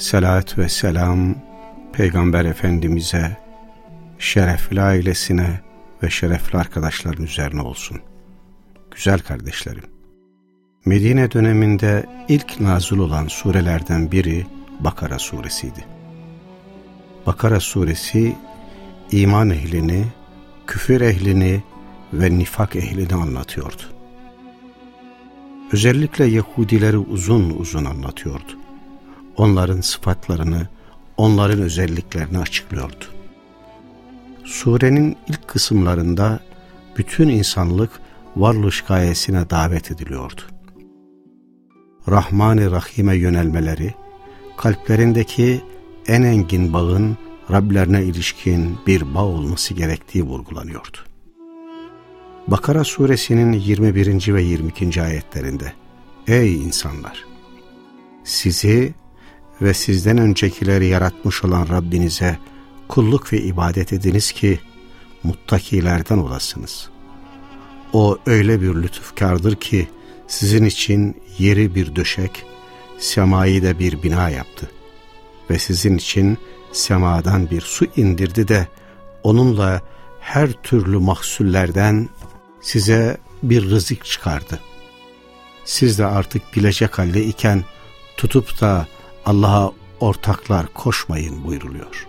Selat ve selam Peygamber Efendimiz'e, şerefli ailesine ve şerefli arkadaşların üzerine olsun. Güzel kardeşlerim, Medine döneminde ilk nazil olan surelerden biri Bakara suresiydi. Bakara suresi iman ehlini, küfür ehlini ve nifak ehlini anlatıyordu. Özellikle Yahudileri uzun uzun anlatıyordu. Onların sıfatlarını, onların özelliklerini açıklıyordu. Surenin ilk kısımlarında bütün insanlık varlık gayesine davet ediliyordu. Rahman-ı Rahim'e yönelmeleri, kalplerindeki en engin bağın Rablerine ilişkin bir bağ olması gerektiği vurgulanıyordu. Bakara suresinin 21. ve 22. ayetlerinde Ey insanlar! Sizi ve sizden öncekileri yaratmış olan Rabbinize kulluk ve ibadet ediniz ki muttakilerden olasınız. O öyle bir lütufkardır ki sizin için yeri bir döşek, semayı da bir bina yaptı ve sizin için semadan bir su indirdi de onunla her türlü mahsullerden size bir rızık çıkardı. Siz de artık bilecek halde iken tutup da Allah'a ortaklar koşmayın buyruluyor.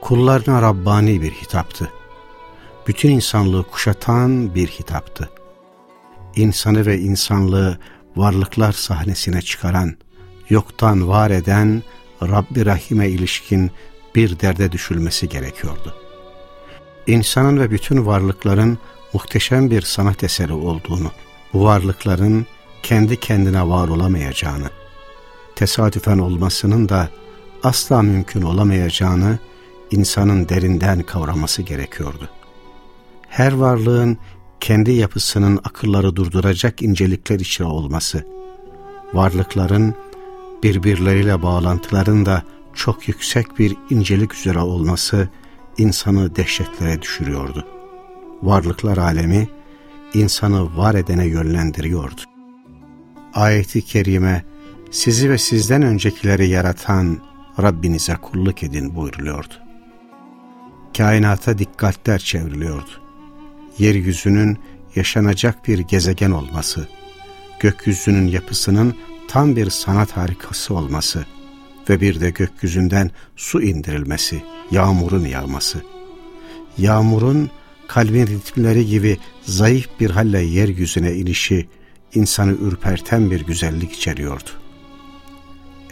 Kullarına Rabbani bir hitaptı. Bütün insanlığı kuşatan bir hitaptı. İnsanı ve insanlığı varlıklar sahnesine çıkaran, yoktan var eden Rabbi Rahim'e ilişkin bir derde düşülmesi gerekiyordu. İnsanın ve bütün varlıkların muhteşem bir sanat eseri olduğunu, bu varlıkların kendi kendine var olamayacağını, tesadüfen olmasının da asla mümkün olamayacağını insanın derinden kavraması gerekiyordu. Her varlığın kendi yapısının akılları durduracak incelikler içine olması, varlıkların birbirleriyle bağlantıların da çok yüksek bir incelik üzere olması insanı dehşetlere düşürüyordu. Varlıklar alemi insanı var edene yönlendiriyordu. Ayeti kerime sizi ve sizden öncekileri yaratan Rabbinize kulluk edin buyuruluyordu. Kainata dikkatler çevriliyordu. Yeryüzünün yaşanacak bir gezegen olması, gökyüzünün yapısının tam bir sanat harikası olması ve bir de gökyüzünden su indirilmesi, yağmurun yağması. Yağmurun kalbin ritmleri gibi zayıf bir halle yeryüzüne inişi insanı ürperten bir güzellik içeriyordu.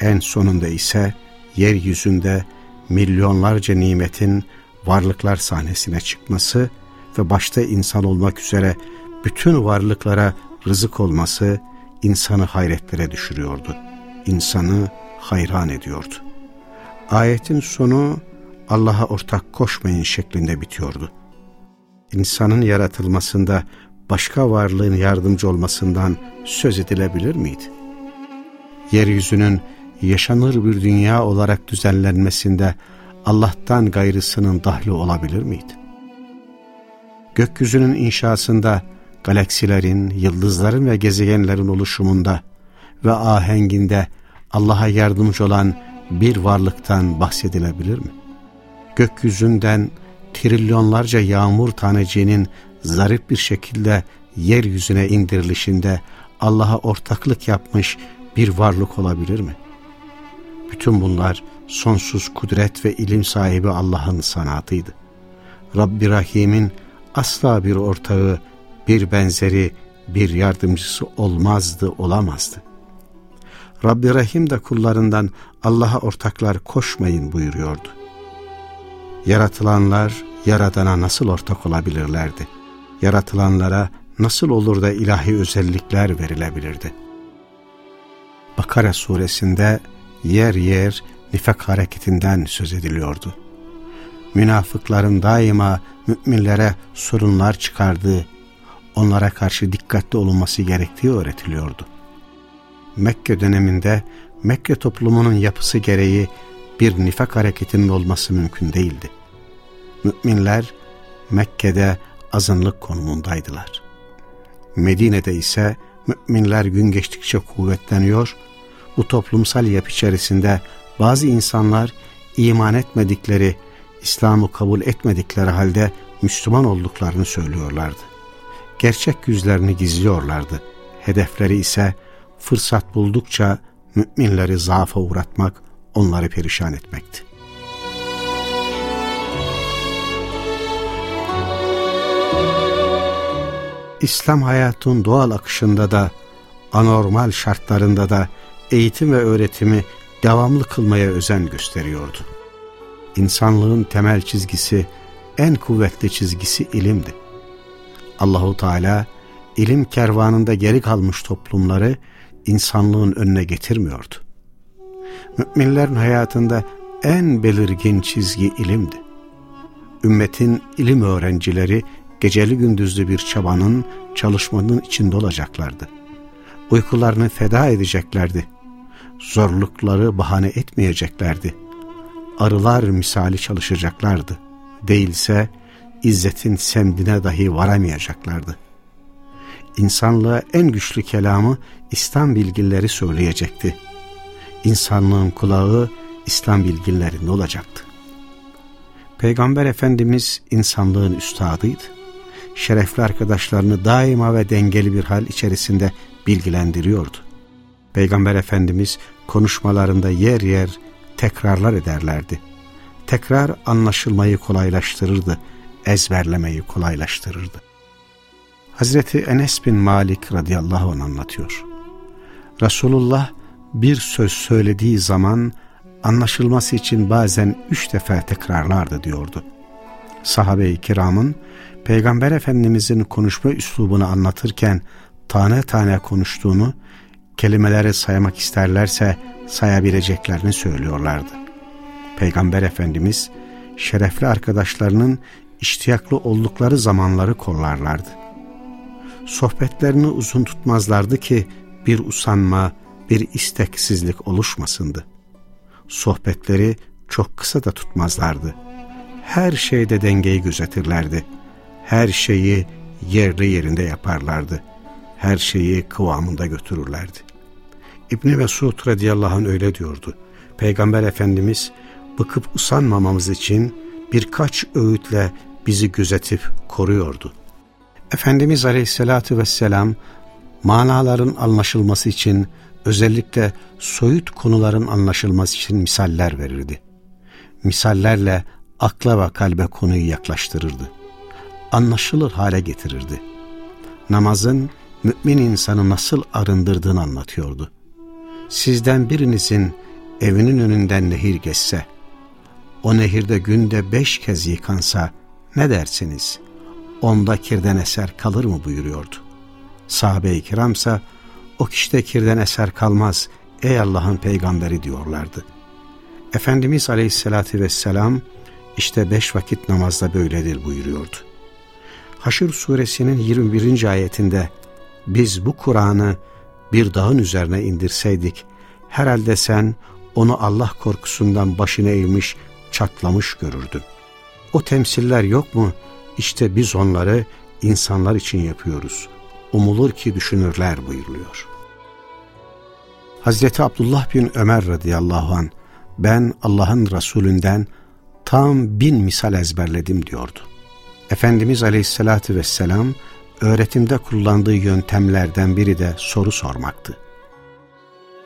En sonunda ise yeryüzünde milyonlarca nimetin varlıklar sahnesine çıkması ve başta insan olmak üzere bütün varlıklara rızık olması insanı hayretlere düşürüyordu. İnsanı hayran ediyordu. Ayetin sonu Allah'a ortak koşmayın şeklinde bitiyordu. İnsanın yaratılmasında başka varlığın yardımcı olmasından söz edilebilir miydi? Yeryüzünün yaşanır bir dünya olarak düzenlenmesinde Allah'tan gayrısının dahli olabilir miydi? Gökyüzünün inşasında galaksilerin, yıldızların ve gezegenlerin oluşumunda ve ahenginde Allah'a yardımcı olan bir varlıktan bahsedilebilir mi? Gökyüzünden trilyonlarca yağmur taneciğinin zarif bir şekilde yeryüzüne indirilişinde Allah'a ortaklık yapmış bir varlık olabilir mi? Bütün bunlar sonsuz kudret ve ilim sahibi Allah'ın sanatıydı. Rabbi Rahim'in asla bir ortağı, bir benzeri, bir yardımcısı olmazdı, olamazdı. Rabbi Rahim de kullarından Allah'a ortaklar koşmayın buyuruyordu. Yaratılanlar Yaradan'a nasıl ortak olabilirlerdi? Yaratılanlara nasıl olur da ilahi özellikler verilebilirdi? Bakara suresinde yer yer nifak hareketinden söz ediliyordu. Münafıkların daima müminlere sorunlar çıkardığı, onlara karşı dikkatli olunması gerektiği öğretiliyordu. Mekke döneminde Mekke toplumunun yapısı gereği bir nifak hareketinin olması mümkün değildi. Müminler Mekke'de azınlık konumundaydılar. Medine'de ise müminler gün geçtikçe kuvvetleniyor, bu toplumsal yapı içerisinde bazı insanlar iman etmedikleri, İslam'ı kabul etmedikleri halde Müslüman olduklarını söylüyorlardı. Gerçek yüzlerini gizliyorlardı. Hedefleri ise fırsat buldukça müminleri zaafa uğratmak, onları perişan etmekti. İslam hayatın doğal akışında da, anormal şartlarında da eğitim ve öğretimi devamlı kılmaya özen gösteriyordu. İnsanlığın temel çizgisi, en kuvvetli çizgisi ilimdi. Allahu Teala ilim kervanında geri kalmış toplumları insanlığın önüne getirmiyordu. Müminlerin hayatında en belirgin çizgi ilimdi. Ümmetin ilim öğrencileri geceli gündüzlü bir çabanın, çalışmanın içinde olacaklardı. Uykularını feda edeceklerdi. Zorlukları bahane etmeyeceklerdi. Arılar misali çalışacaklardı. Değilse izzetin semdine dahi varamayacaklardı. İnsanlığa en güçlü kelamı İslam bilgileri söyleyecekti. İnsanlığın kulağı İslam bilgilerinde olacaktı. Peygamber Efendimiz insanlığın üstadıydı şerefli arkadaşlarını daima ve dengeli bir hal içerisinde bilgilendiriyordu. Peygamber Efendimiz konuşmalarında yer yer tekrarlar ederlerdi. Tekrar anlaşılmayı kolaylaştırırdı, ezberlemeyi kolaylaştırırdı. Hazreti Enes bin Malik radıyallahu anh anlatıyor. Resulullah bir söz söylediği zaman anlaşılması için bazen üç defa tekrarlardı diyordu. Sahabe-i kiramın Peygamber Efendimizin konuşma üslubunu anlatırken tane tane konuştuğunu, kelimeleri saymak isterlerse sayabileceklerini söylüyorlardı. Peygamber Efendimiz şerefli arkadaşlarının iştiyaklı oldukları zamanları kollarlardı. Sohbetlerini uzun tutmazlardı ki bir usanma, bir isteksizlik oluşmasındı. Sohbetleri çok kısa da tutmazlardı. Her şeyde dengeyi gözetirlerdi her şeyi yerli yerinde yaparlardı. Her şeyi kıvamında götürürlerdi. İbni Mesud radıyallahu anh öyle diyordu. Peygamber Efendimiz bıkıp usanmamamız için birkaç öğütle bizi gözetip koruyordu. Efendimiz aleyhissalatü vesselam manaların anlaşılması için özellikle soyut konuların anlaşılması için misaller verirdi. Misallerle akla ve kalbe konuyu yaklaştırırdı anlaşılır hale getirirdi. Namazın mümin insanı nasıl arındırdığını anlatıyordu. Sizden birinizin evinin önünden nehir geçse, o nehirde günde beş kez yıkansa ne dersiniz? Onda kirden eser kalır mı buyuruyordu. Sahabe-i kiramsa o kişide kirden eser kalmaz ey Allah'ın peygamberi diyorlardı. Efendimiz aleyhissalatü vesselam işte beş vakit namazda böyledir buyuruyordu. Haşr suresinin 21. ayetinde biz bu Kur'an'ı bir dağın üzerine indirseydik herhalde sen onu Allah korkusundan başına eğmiş çatlamış görürdün. O temsiller yok mu? İşte biz onları insanlar için yapıyoruz. Umulur ki düşünürler buyuruluyor. Hazreti Abdullah bin Ömer radıyallahu an ben Allah'ın Resulünden tam bin misal ezberledim diyordu. Efendimiz Aleyhisselatü Vesselam öğretimde kullandığı yöntemlerden biri de soru sormaktı.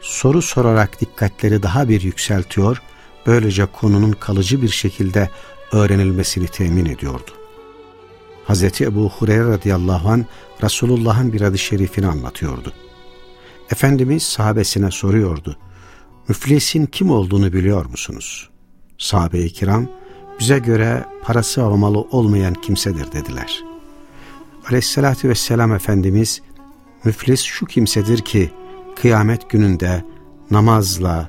Soru sorarak dikkatleri daha bir yükseltiyor, böylece konunun kalıcı bir şekilde öğrenilmesini temin ediyordu. Hz. Ebu Hureyre radıyallahu an Resulullah'ın bir adı şerifini anlatıyordu. Efendimiz sahabesine soruyordu. Müflisin kim olduğunu biliyor musunuz? Sahabe-i kiram, bize göre parası almalı olmayan kimsedir dediler. Aleyhissalatü vesselam Efendimiz müflis şu kimsedir ki kıyamet gününde namazla,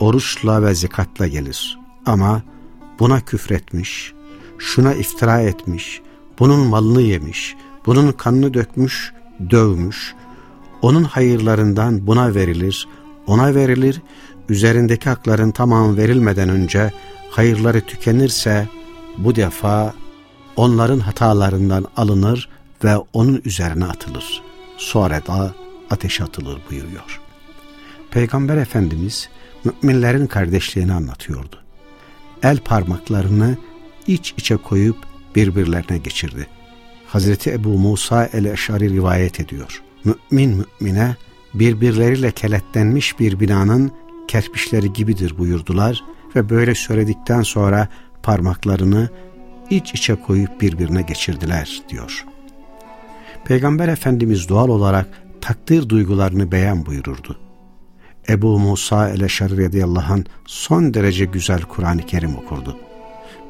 oruçla ve zekatla gelir. Ama buna küfretmiş, şuna iftira etmiş, bunun malını yemiş, bunun kanını dökmüş, dövmüş, onun hayırlarından buna verilir, ona verilir, üzerindeki hakların tamamı verilmeden önce hayırları tükenirse bu defa onların hatalarından alınır ve onun üzerine atılır. Sonra da ateşe atılır buyuruyor. Peygamber Efendimiz müminlerin kardeşliğini anlatıyordu. El parmaklarını iç içe koyup birbirlerine geçirdi. Hazreti Ebu Musa el-Eşari rivayet ediyor. Mümin mümine birbirleriyle keletlenmiş bir binanın kerpiçleri gibidir buyurdular ve böyle söyledikten sonra parmaklarını iç içe koyup birbirine geçirdiler diyor. Peygamber Efendimiz doğal olarak takdir duygularını beyan buyururdu. Ebu Musa el-Eşari radıyallahu anh son derece güzel Kur'an-ı Kerim okurdu.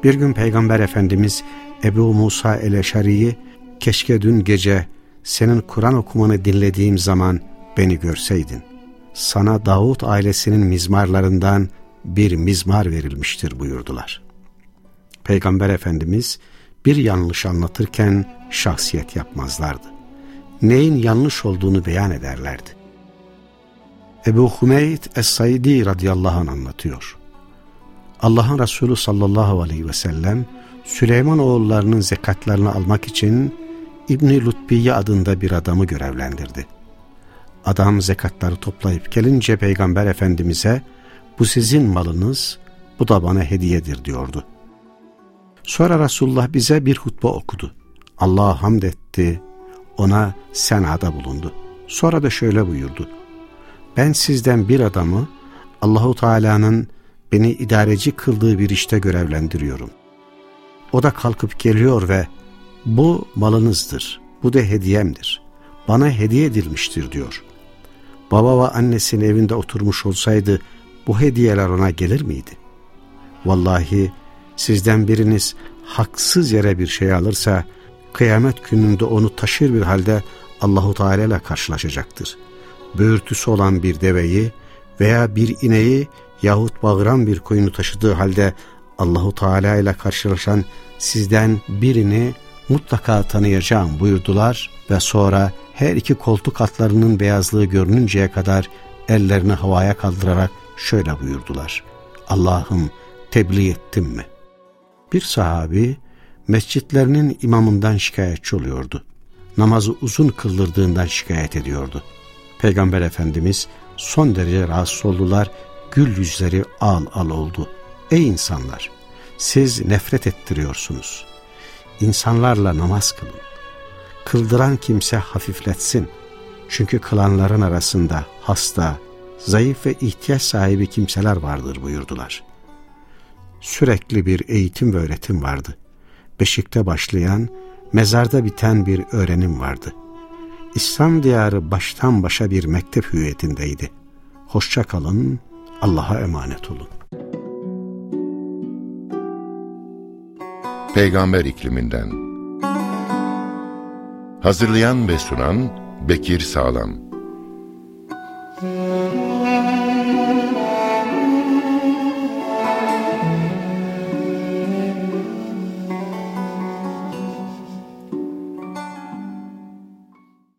Bir gün Peygamber Efendimiz Ebu Musa el-Eşari'yi keşke dün gece senin Kur'an okumanı dinlediğim zaman beni görseydin. Sana Davut ailesinin mizmarlarından bir mizmar verilmiştir buyurdular. Peygamber Efendimiz bir yanlış anlatırken şahsiyet yapmazlardı. Neyin yanlış olduğunu beyan ederlerdi. Ebu Hümeyd Es-Saidi radıyallahu anh anlatıyor. Allah'ın Resulü sallallahu aleyhi ve sellem Süleyman oğullarının zekatlarını almak için İbni Lutbiye adında bir adamı görevlendirdi. Adam zekatları toplayıp gelince Peygamber Efendimiz'e bu sizin malınız, bu da bana hediyedir diyordu. Sonra Resulullah bize bir hutbe okudu. Allah'a hamd etti, ona senada bulundu. Sonra da şöyle buyurdu. Ben sizden bir adamı Allahu Teala'nın beni idareci kıldığı bir işte görevlendiriyorum. O da kalkıp geliyor ve bu malınızdır, bu da hediyemdir. Bana hediye edilmiştir diyor. Baba ve annesinin evinde oturmuş olsaydı bu hediyeler ona gelir miydi? Vallahi sizden biriniz haksız yere bir şey alırsa kıyamet gününde onu taşır bir halde Allahu Teala ile karşılaşacaktır. Böğürtüsü olan bir deveyi veya bir ineği yahut bağıran bir koyunu taşıdığı halde Allahu Teala ile karşılaşan sizden birini mutlaka tanıyacağım buyurdular ve sonra her iki koltuk atlarının beyazlığı görününceye kadar ellerini havaya kaldırarak şöyle buyurdular. Allah'ım tebliğ ettim mi? Bir sahabi mescitlerinin imamından şikayetçi oluyordu. Namazı uzun kıldırdığından şikayet ediyordu. Peygamber Efendimiz son derece rahatsız oldular, gül yüzleri al al oldu. Ey insanlar! Siz nefret ettiriyorsunuz. İnsanlarla namaz kılın. Kıldıran kimse hafifletsin. Çünkü kılanların arasında hasta, zayıf ve ihtiyaç sahibi kimseler vardır buyurdular. Sürekli bir eğitim ve öğretim vardı. Beşikte başlayan, mezarda biten bir öğrenim vardı. İslam diyarı baştan başa bir mektep hüviyetindeydi. Hoşça kalın, Allah'a emanet olun. Peygamber ikliminden Hazırlayan ve sunan Bekir Sağlam